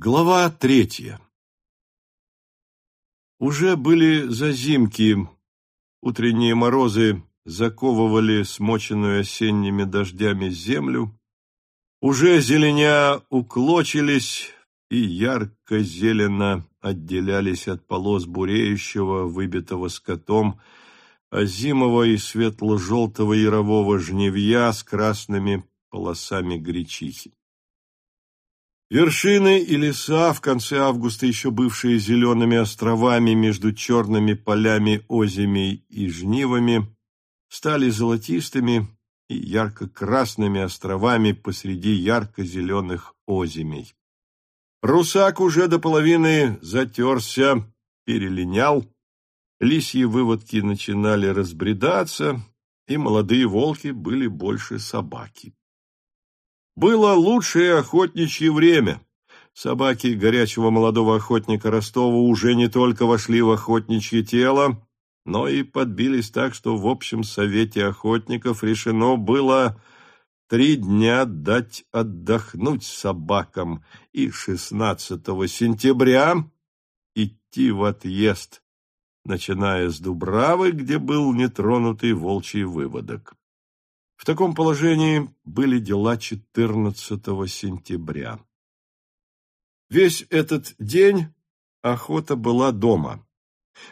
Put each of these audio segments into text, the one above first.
Глава третья. Уже были зазимки, утренние морозы заковывали смоченную осенними дождями землю, уже зеленя уклочились и ярко-зелено отделялись от полос буреющего, выбитого скотом, озимого и светло-желтого ярового жневья с красными полосами гречихи. Вершины и леса, в конце августа еще бывшие зелеными островами между черными полями озимей и жнивами, стали золотистыми и ярко-красными островами посреди ярко-зеленых озимей. Русак уже до половины затерся, перелинял, лисьи выводки начинали разбредаться, и молодые волки были больше собаки. Было лучшее охотничье время. Собаки горячего молодого охотника Ростова уже не только вошли в охотничье тело, но и подбились так, что в общем совете охотников решено было три дня дать отдохнуть собакам и 16 сентября идти в отъезд, начиная с Дубравы, где был нетронутый волчий выводок. В таком положении были дела 14 сентября. Весь этот день охота была дома.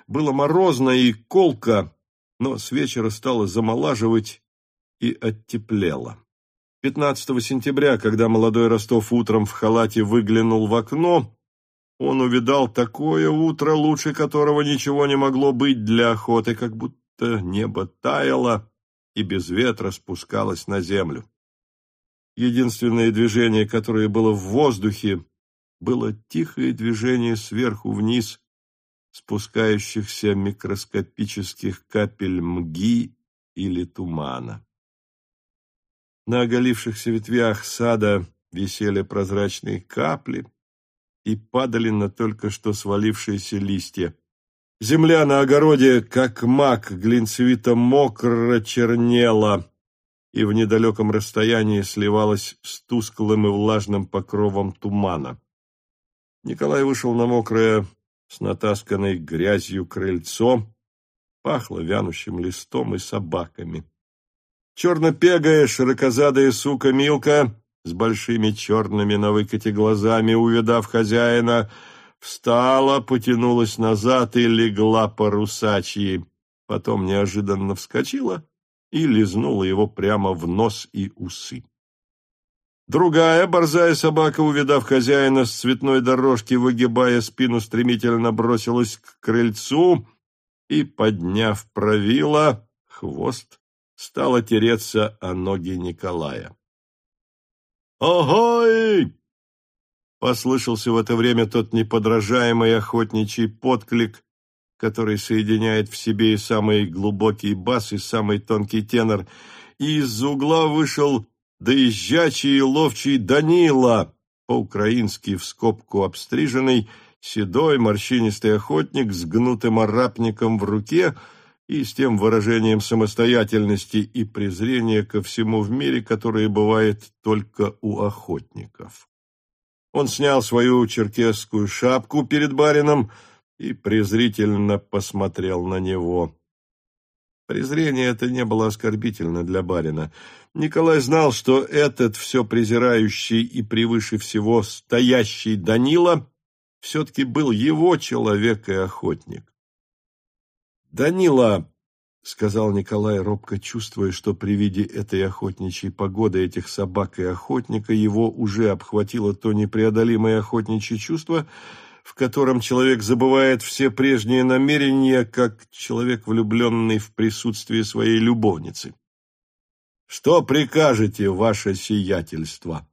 Было морозно и колко, но с вечера стало замолаживать и оттеплело. 15 сентября, когда молодой Ростов утром в халате выглянул в окно, он увидал такое утро, лучше которого ничего не могло быть для охоты, как будто небо таяло, и без ветра спускалась на землю. Единственное движение, которое было в воздухе, было тихое движение сверху вниз спускающихся микроскопических капель мги или тумана. На оголившихся ветвях сада висели прозрачные капли и падали на только что свалившиеся листья. Земля на огороде, как мак, глинцевито-мокро чернела и в недалеком расстоянии сливалась с тусклым и влажным покровом тумана. Николай вышел на мокрое, с натасканной грязью крыльцо, пахло вянущим листом и собаками. Черно-пегая, широкозадая сука Милка с большими черными на выкате глазами, увидав хозяина, встала, потянулась назад и легла по русачьи, потом неожиданно вскочила и лизнула его прямо в нос и усы. Другая борзая собака, увидав хозяина с цветной дорожки, выгибая спину, стремительно бросилась к крыльцу и, подняв правила, хвост, стала тереться о ноги Николая. «Огой!» Послышался в это время тот неподражаемый охотничий подклик, который соединяет в себе и самый глубокий бас, и самый тонкий тенор, и из угла вышел доезжачий и ловчий Данила, по-украински в скобку обстриженный, седой морщинистый охотник с гнутым арапником в руке и с тем выражением самостоятельности и презрения ко всему в мире, которое бывает только у охотников. Он снял свою черкесскую шапку перед барином и презрительно посмотрел на него. Презрение это не было оскорбительно для барина. Николай знал, что этот все презирающий и превыше всего стоящий Данила все-таки был его человек и охотник. «Данила, — сказал Николай, робко чувствуя, что при виде этой охотничьей погоды, этих собак и охотника, его уже обхватило то непреодолимое охотничье чувство, в котором человек забывает все прежние намерения, как человек, влюбленный в присутствие своей любовницы. «Что прикажете, ваше сиятельство?»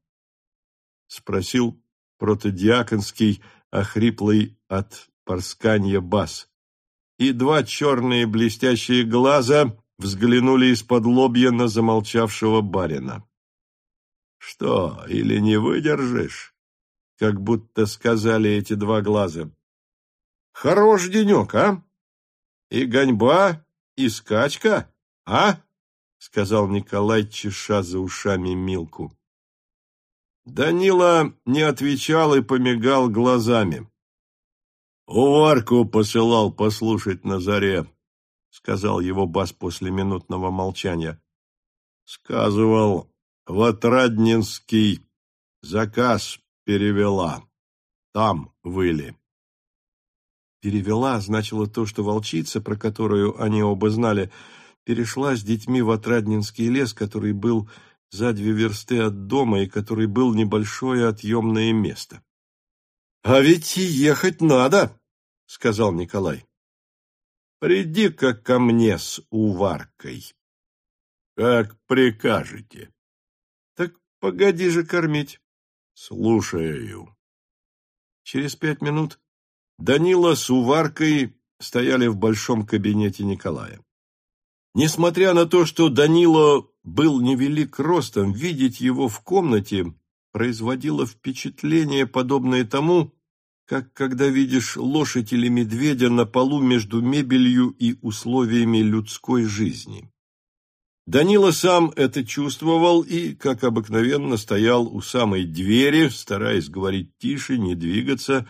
— спросил протодиаконский, охриплый от порсканья бас и два черные блестящие глаза взглянули из-под лобья на замолчавшего барина. «Что, или не выдержишь?» — как будто сказали эти два глаза. «Хорош денек, а? И гоньба, и скачка, а?» — сказал Николай, чеша за ушами Милку. Данила не отвечал и помигал глазами. «Уварку посылал послушать на заре», — сказал его бас после минутного молчания. «Сказывал, в Отраднинский заказ перевела. Там выли». «Перевела» значило то, что волчица, про которую они оба знали, перешла с детьми в Отраднинский лес, который был за две версты от дома и который был небольшое отъемное место. — А ведь и ехать надо, — сказал Николай. — Приди-ка ко мне с уваркой. — Как прикажете. — Так погоди же кормить. — Слушаю. Через пять минут Данила с уваркой стояли в большом кабинете Николая. Несмотря на то, что Данила был невелик ростом, видеть его в комнате производило впечатление, подобное тому, как когда видишь лошадь или медведя на полу между мебелью и условиями людской жизни. Данила сам это чувствовал и, как обыкновенно, стоял у самой двери, стараясь говорить тише, не двигаться,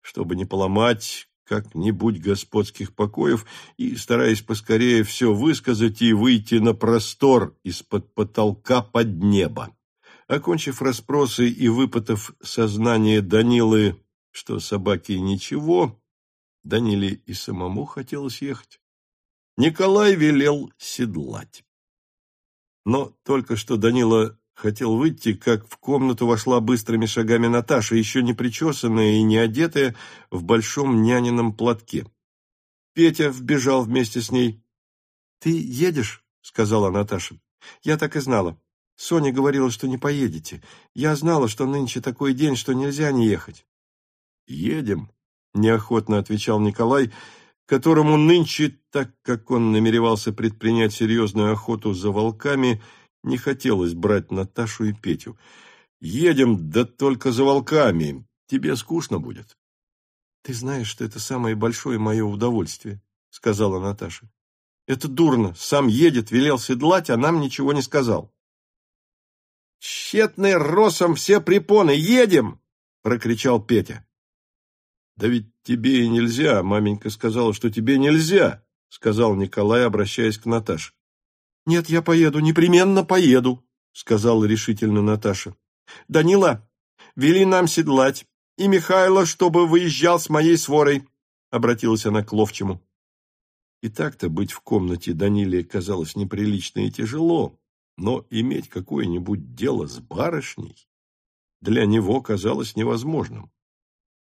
чтобы не поломать как-нибудь господских покоев и стараясь поскорее все высказать и выйти на простор из-под потолка под небо. Окончив расспросы и выпытав сознание Данилы, что собаки ничего, Даниле и самому хотелось ехать, Николай велел седлать. Но только что Данила Хотел выйти, как в комнату вошла быстрыми шагами Наташа, еще не причесанная и не одетая, в большом нянином платке. Петя вбежал вместе с ней. — Ты едешь? — сказала Наташа. — Я так и знала. Соня говорила, что не поедете. Я знала, что нынче такой день, что нельзя не ехать. — Едем, — неохотно отвечал Николай, которому нынче, так как он намеревался предпринять серьезную охоту за волками, — не хотелось брать Наташу и Петю. «Едем, да только за волками. Тебе скучно будет». «Ты знаешь, что это самое большое мое удовольствие», — сказала Наташа. «Это дурно. Сам едет, велел седлать, а нам ничего не сказал». «Тщетный росом все препоны! Едем!» — прокричал Петя. «Да ведь тебе и нельзя. Маменька сказала, что тебе нельзя», — сказал Николай, обращаясь к Наташе. «Нет, я поеду, непременно поеду», — сказала решительно Наташа. «Данила, вели нам седлать, и Михайло, чтобы выезжал с моей сворой», — обратилась она к ловчему. И так-то быть в комнате Даниле казалось неприлично и тяжело, но иметь какое-нибудь дело с барышней для него казалось невозможным.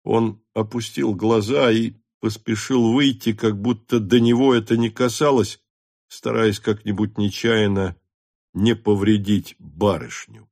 Он опустил глаза и поспешил выйти, как будто до него это не касалось, стараясь как-нибудь нечаянно не повредить барышню.